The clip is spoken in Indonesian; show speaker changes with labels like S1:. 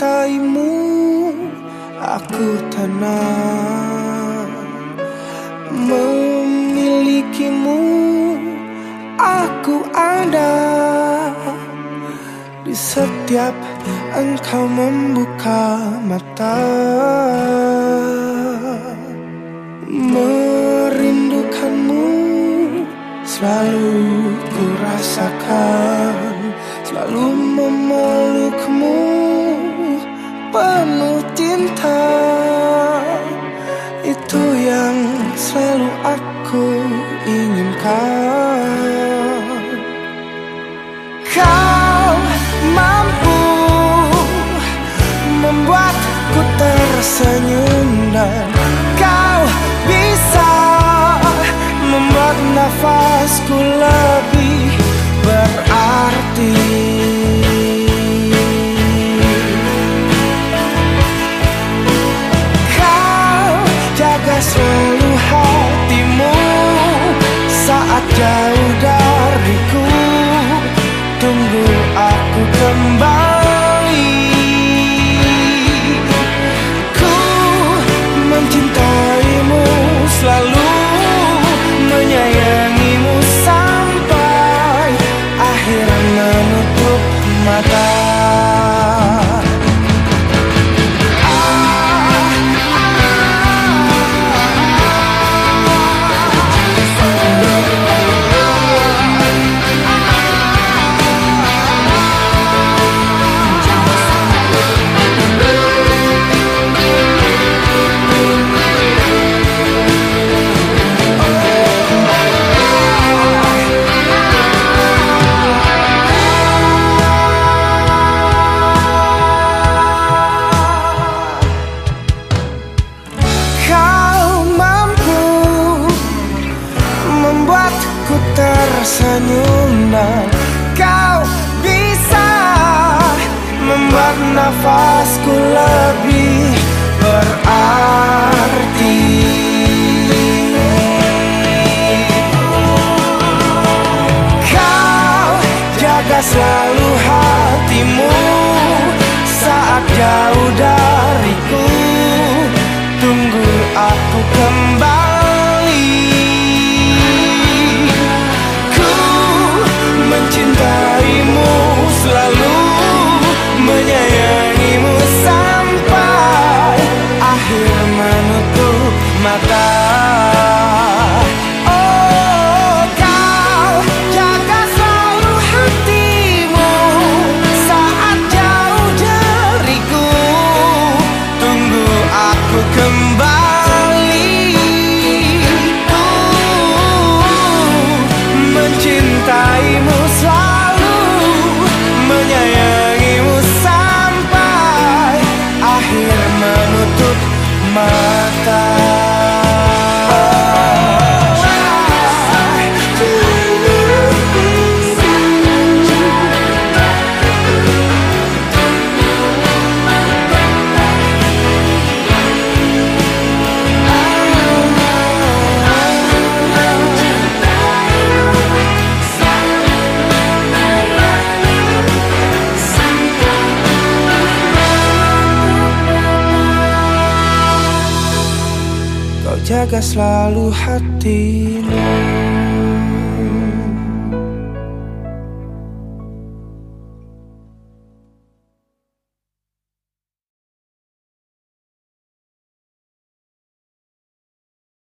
S1: Mencintaimu aku tenang. Memilikimu aku ada. Di setiap engkau membuka mata Merindukanmu selalu ku rasakan aku inginkan. Kau mampu membuatku tersenyum dan kau bisa membuat nafasku lebih berarti. Kau jaga selalu hatimu saat jauh dariku Tunggu aku kembali tersenyum dan kau bisa membuat nafasku lebih berarti. Mencintaimu selalu, menyayangimu sampai akhir menutup mata. Jaga selalu hatimu